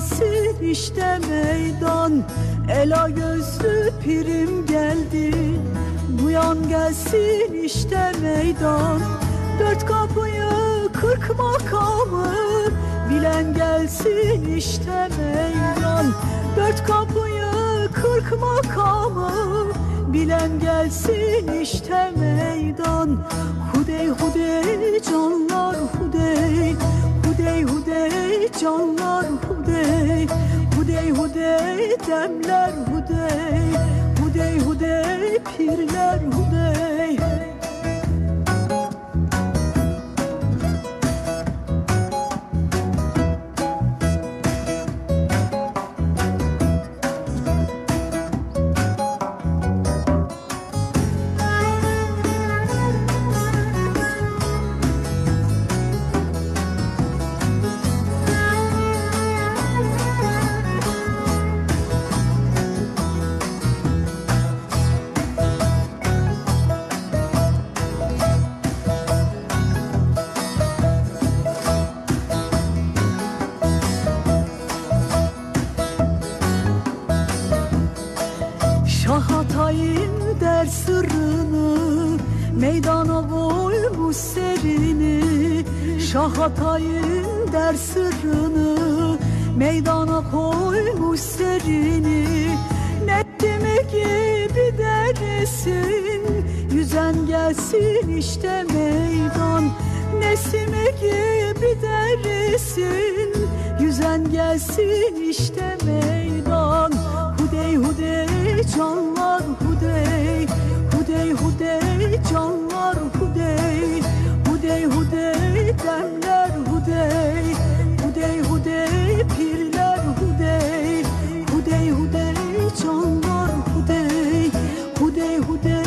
gelsin işte meydan. Ela gözlü pirim geldi. Duyan gelsin işte meydan. Dört kapıyı kırk makamı Bilen gelsin işte meydan. Dört kapıyı kırk makamı Bilen gelsin işte meydan. Hudey hudey canlar hudey. Hudey hudey canlar hudey Hudey hudey demler hudey Şah Hatay'ın der sırrını Meydana koymuş serini. Şah Hatay'ın der sırrını Meydana koymuş serini. Neddimi gibi dersin Yüzen gelsin işte meydan. Nesimi gibi dersin Yüzen gelsin işte meydan yeah